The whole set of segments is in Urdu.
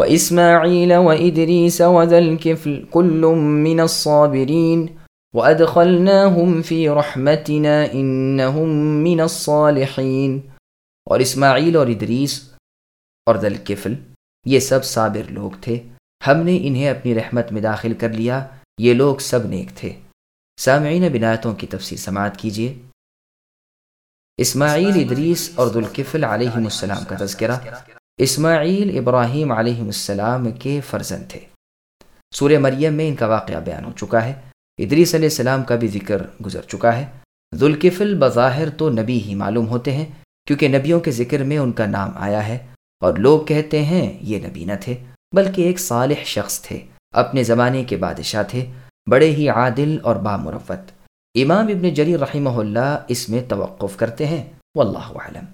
وإسماعيل وإدريس وذا الكفل كل من الصابرين وأدخلناهم في رحمتنا إنهم من الصالحين. اور اسماعیل اور ادریس اور ذل کفل یہ سب صابر لوگ تھے۔ ہم نے انہیں اپنی رحمت میں داخل کر لیا۔ یہ لوگ سب نیک تھے۔ سامعین بنایتوں کی تفصیل سماعت کیجیے اسماعیل، ادریس اور ذوالکفل علیہ السلام کا تذکرہ۔ اسماعیل ابراہیم علیہ السلام کے فرزند تھے۔ سورہ مریم میں ان کا واقعہ بیان ہو چکا ہے۔ ادریس علیہ السلام کا بھی ذکر گزر چکا ہے۔ ذوالکفل بظاہر تو نبی ہی معلوم ہوتے ہیں، کیونکہ نبیوں کے ذکر میں ان کا نام آیا ہے۔ اور لوگ کہتے ہیں یہ نبی نہ تھے، بلکہ ایک صالح شخص تھے۔ اپنے زمانے کے بادشاہ تھے، بڑے ہی عادل اور بامروت امام ابن جری رحمہ اللہ اس میں توقف کرتے ہیں، واللہ علم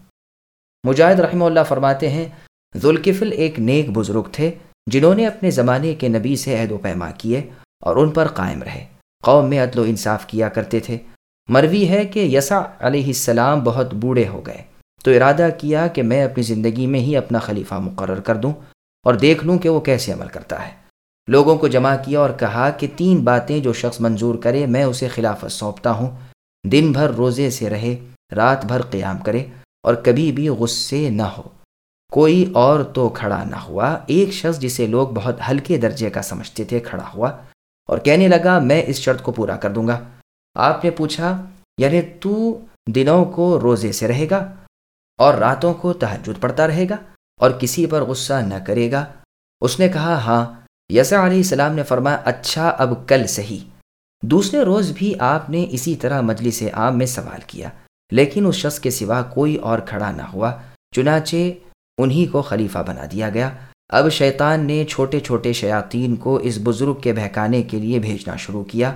مجاہد رحمہ اللہ فرماتے ہیں ذوالکفل ایک نیک بزرگ تھے جنہوں نے اپنے زمانے کے نبی سے عہد و پیما کیے اور ان پر قائم رہے۔ قوم میں عدل و انصاف کیا کرتے تھے۔ مروی ہے کہ یسع علیہ السلام بہت بوڑھے ہو گئے۔ تو ارادہ کیا کہ میں اپنی زندگی میں ہی اپنا خلیفہ مقرر کر دوں اور دیکھ لوں کہ وہ کیسے عمل کرتا ہے۔ لوگوں کو جمع کیا اور کہا کہ تین باتیں جو شخص منظور کرے میں اسے خلافت سونپتا ہوں۔ دن بھر روزے سے رہے، رات بھر قیام کرے اور کبھی بھی غصے نہ ہو۔ کوئی اور تو کھڑا نہ ہوا۔ ایک شخص جسے لوگ بہت ہلکے درجے کا سمجھتے تھے کھڑا ہوا اور کہنے لگا، میں اس شرط کو پورا کر دوں گا۔ آپ نے پوچھا یعنی تو دنوں کو روزے سے رہے گا اور راتوں کو تحجد پڑتا رہے گا اور کسی پر غصہ نہ کرے گا؟ اس نے کہا ہاں۔ یسا علیہ السلام نے فرمایا اچھا اب کل صحیح۔ دوسرے روز بھی آپ نے اسی طرح مجلس عام میں سوال کیا، لیکن اس شخص کے سوا کوئی اور کھڑا نہ ہوا۔ چنانچہ انہی کو خلیفہ بنا دیا گیا۔ اب شیطان نے چھوٹے چھوٹے شیاطین کو اس بزرگ کے بہکانے کے لیے بھیجنا شروع کیا،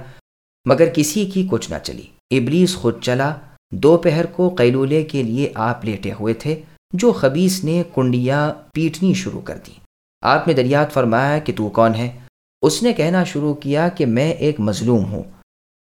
مگر کسی کی کچھ نہ چلی۔ ابلیس خود چلا۔ دوپہر کو قیلولے کے لیے آپ لیٹے ہوئے تھے، جو خبیص نے کنڈیاں پیٹنی شروع کر دی آپ نے دریات فرمایا کہ تو کون ہے؟ اس نے کہنا شروع کیا کہ میں ایک مظلوم ہوں،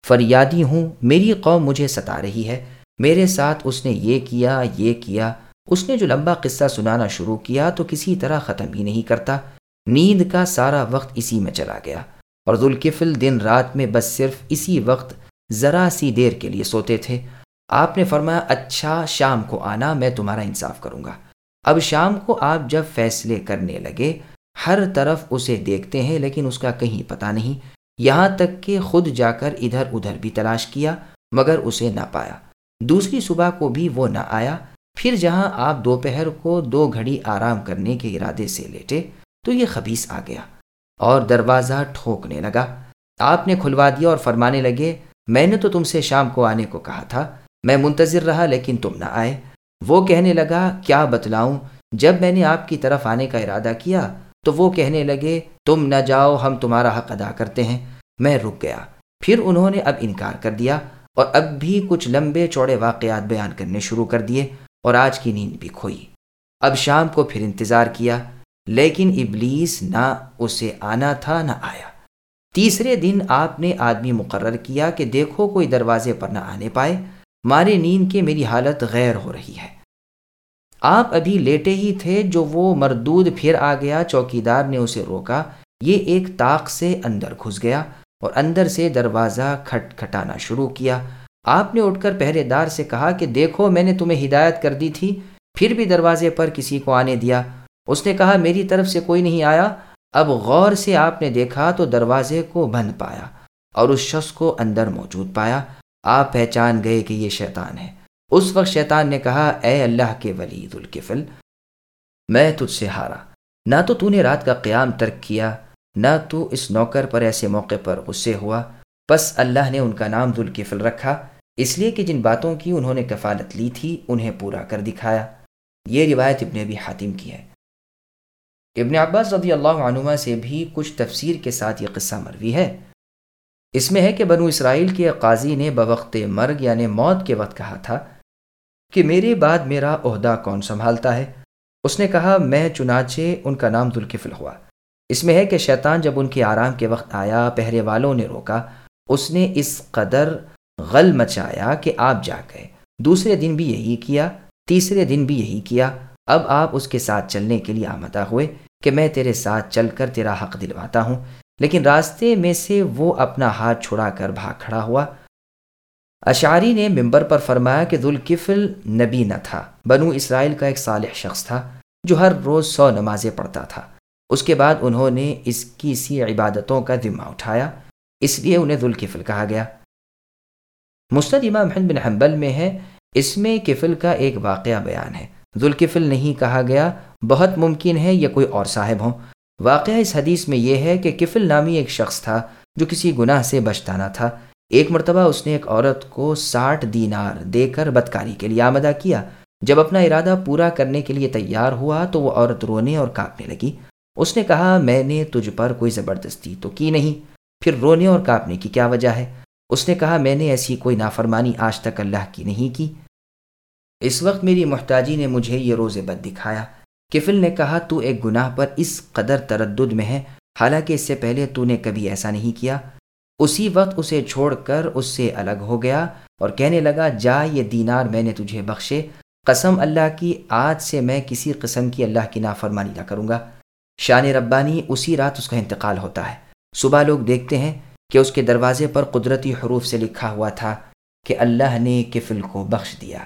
فریادی ہوں، میری قوم مجھے ستا رہی ہے۔ میرے ساتھ اس نے یہ کیا یہ کیا۔ اس نے جو لمبا قصہ سنانا شروع کیا تو کسی طرح ختم ہی نہیں کرتا۔ نیند کا سارا وقت اسی میں چلا گیا اور ذوالکفل دن رات میں بس صرف اسی وقت ذرا سی دیر کے لیے سوتے تھے۔ آپ نے فرمایا اچھا شام کو آنا، میں تمہارا انصاف کروں گا۔ اب شام کو آپ جب فیصلے کرنے لگے، ہر طرف اسے دیکھتے ہیں، لیکن اس کا کہیں پتہ نہیں۔ یہاں تک کہ خود جا کر ادھر ادھر بھی تلاش کیا، مگر اسے نہ پایا۔ دوسری صبح کو بھی وہ نہ آیا۔ پھر جہاں آپ دوپہر کو دو گھڑی آرام کرنے کے ارادے سے لیٹے، تو یہ خبیص آ گیا اور دروازہ ٹھوکنے لگا۔ آپ نے کھلوا دیا اور فرمانے لگے، میں نے تو تم سے شام کو آنے کو کہا تھا، میں منتظر رہا لیکن تم نہ آئے۔ وہ کہنے لگا، کیا بتلاؤں، جب میں نے آپ کی طرف آنے کا ارادہ کیا، تو وہ کہنے لگے، تم نہ جاؤ، ہم تمہارا حق ادا کرتے ہیں۔ میں رک گیا۔ پھر انہوں نے اب انکار کر دیا اور اب بھی کچھ لمبے چوڑے واقعات بیان کرنے شروع کر دیے۔ اور آج کی نیند بھی کھوئی۔ اب شام کو پھر انتظار کیا، لیکن ابلیس نہ اسے آنا تھا نہ آیا۔ تیسرے دن آپ نے آدمی مقرر کیا کہ دیکھو کوئی دروازے پر نہ آنے پائے۔ مارے نیند کے میری حالت غیر ہو رہی ہے۔ آپ ابھی لیٹے ہی تھے جو وہ مردود پھر آ گیا چوکی دار نے اسے روکا۔ یہ ایک طاق سے اندر گھس گیا اور اندر سے دروازہ کھٹ کھٹانا شروع کیا۔ آپ نے اٹھ کر پہرے دار سے کہا کہ دیکھو، میں نے تمہیں ہدایت کر دی تھی، پھر بھی دروازے پر کسی کو آنے دیا۔ اس نے کہا، میری طرف سے کوئی نہیں آیا۔ اب غور سے آپ نے دیکھا تو دروازے کو بند پایا اور اس شخص کو اندر موجود پایا۔ آپ پہچان گئے کہ یہ شیطان ہے۔ اس وقت شیطان نے کہا، اے اللہ کے ولید الکفل، میں تجھ سے ہارا۔ نہ تو تو نے رات کا قیام ترک کیا، نہ تو اس نوکر پر ایسے موقع پر غصے ہوا۔ بس اللہ نے ان کا نام ذوالکفل رکھا۔ اس لیے کہ جن باتوں کی انہوں نے کفالت لی تھی، انہیں پورا کر دکھایا۔ یہ روایت ابن ابی حاتم کی ہے۔ ابن عباس رضی اللہ عنما سے بھی کچھ تفسیر کے ساتھ یہ قصہ مروی ہے۔ اس میں ہے کہ بنو اسرائیل کے قاضی نے بوقت مرگ یعنی موت کے وقت کہا تھا کہ میرے بعد میرا عہدہ کون سنبھالتا ہے؟ اس نے کہا، میں چنانچہ ان کا نام ذوالکفل ہوا۔ اس میں ہے کہ شیطان جب ان کے آرام کے وقت آیا، پہرے والوں نے روکا، اس نے اس قدر غل مچایا کہ آپ جا گئے۔ دوسرے دن بھی یہی کیا، تیسرے دن بھی یہی کیا۔ اب آپ اس کے ساتھ چلنے کے لیے آمدہ ہوئے کہ میں تیرے ساتھ چل کر تیرا حق دلواتا ہوں۔ لیکن راستے میں سے وہ اپنا ہاتھ چھڑا کر بھاگ کھڑا ہوا۔ اشعری نے ممبر پر فرمایا کہ ذوالکفل نبی نہ تھا۔ بنو اسرائیل کا ایک صالح شخص تھا جو ہر روز سو نمازیں پڑھتا تھا۔ اس کے بعد انہوں نے اس کی سی عبادتوں کا ذمہ اٹھایا۔ اس لیے انہیں ذوالکفل کہا گیا۔ مستد امام بن حنبل میں ہے، اس میں کفل کا ایک واقعہ بیان ہے۔ ذوالکفل نہیں کہا گیا، بہت ممکن ہے یہ کوئی اور صاحب ہوں۔ واقعہ اس حدیث میں یہ ہے کہ کفل نامی ایک شخص تھا جو کسی گناہ سے بچتانا تھا۔ ایک مرتبہ اس نے ایک عورت کو ساٹھ دینار دے کر بدکاری کے لیے آمدہ کیا۔ جب اپنا ارادہ پورا کرنے کے لیے تیار ہوا تو وہ عورت رونے اور کاپنے لگی۔ اس نے کہا، میں نے تجھ پر کوئی زبردستی تو کی نہیں۔ پھر رونے اور کاپنے کی کیا وجہ ہے؟ اس نے کہا، میں نے ایسی کوئی نافرمانی آج تک اللہ کی نہیں کی۔ اس وقت میری محتاجی نے مجھے یہ روز بد دکھایا کفل نے کہا، تو ایک گناہ پر اس قدر تردد میں ہے، حالانکہ اس سے پہلے تو نے کبھی ایسا نہیں کیا۔ اسی وقت اسے چھوڑ کر اس سے الگ ہو گیا اور کہنے لگا، جا یہ دینار میں نے تجھے بخشے، قسم اللہ کی، آج سے میں کسی قسم کی اللہ کی نافرمانی نہ کروں گا۔ شان ربانی، اسی رات اس کا انتقال ہوتا ہے۔ صبح لوگ دیکھتے ہیں کہ اس کے دروازے پر قدرتی حروف سے لکھا ہوا تھا کہ اللہ نے کفل کو بخش دیا۔